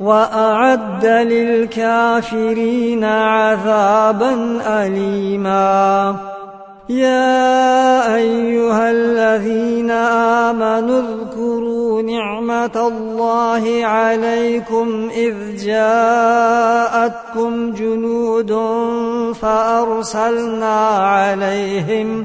وأعد للكافرين عذابا أليما. يا أيها الذين آمنوا اذكروا نعمة الله عليكم إذ جاءتكم جنود فأرسلنا عليهم فأرسلنا عليهم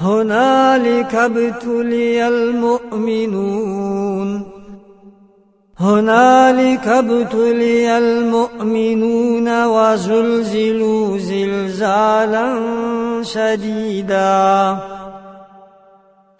هنالك ابتلي المؤمنون. هنالك ابتلي المؤمنون وزلزلوا زلزالا شديدا.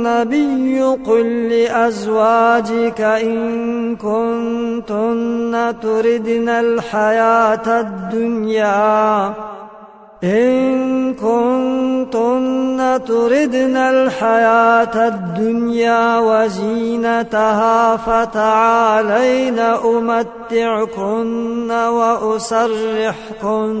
النبي قل لأزواجك إن كنتن تردن الحياة الدنيا. إن كنتن تردن الحياة الدنيا وزينتها فتعالين أمتعكن وأسرحكن.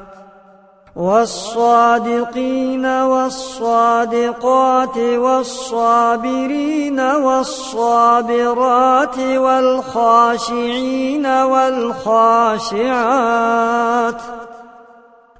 والصادقين والصادقات والصابرين والصابرات والخاشعين والخاشعات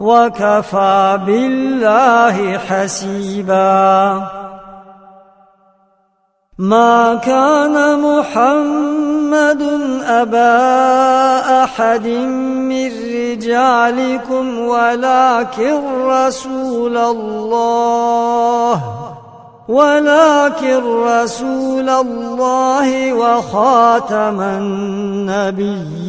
وكفى بالله حسيبا. ما كان محمد أبا أحد من رجالكم ولكن رسول الله ولكن رسول الله وخاتم النبيين.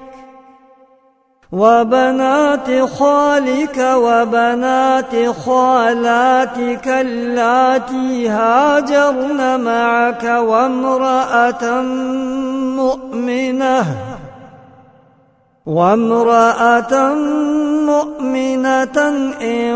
وبنات خالك وبنات خالاتك اللاتي هاجرن معك وامرأة مؤمنة وامرأة مؤمنة إن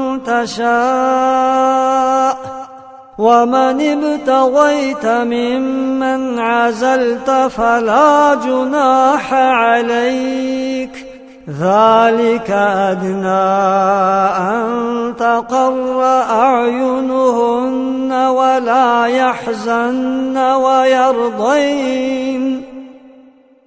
تشاء ومن ابتغيت ممن عزلت فلا جناح عليك ذلك أدنى أن تقر أعينهن ولا يحزن ويرضين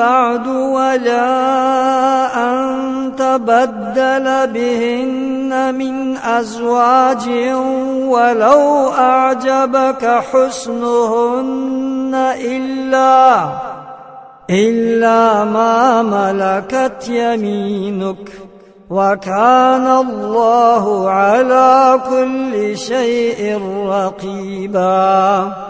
بعد ولا أن تبدل بهن من أزواج ولو أعجبك حسنهن إلا إلا ما ملكت يمينك. وكان الله على كل شيء رقيبا.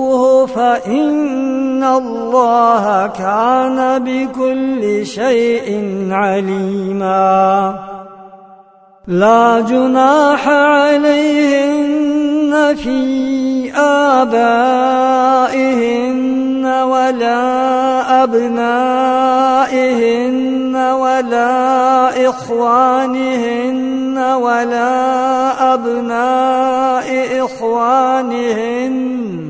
تخفوه فإن الله كان بكل شيء عليما. لا جناح عليهن في آبائهن ولا أبنائهن ولا إخوانهن ولا أبناء إخوانهن.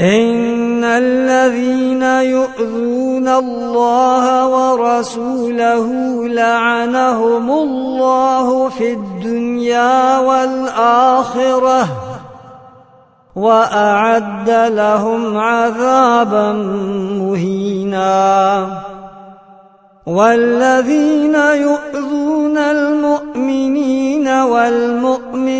إن الذين يؤذون الله ورسوله لعنهم الله في الدنيا والآخرة وأعد لهم عذابا مهينا. والذين يؤذون المؤمنين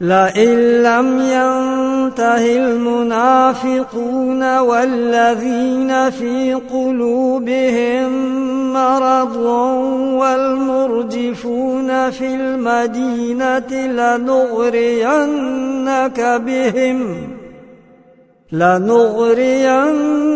لئن لم ينته المنافقون والذين في قلوبهم مرض والمرجفون في المدينة لنغرينك بهم لنغرينك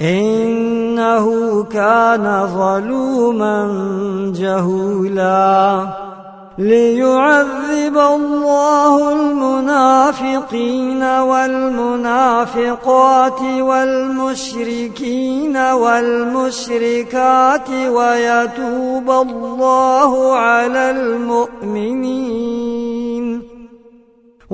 إنه كان ظلوما جهولا ليعذب الله المنافقين والمنافقات والمشركين والمشركات ويتوب الله على المؤمنين.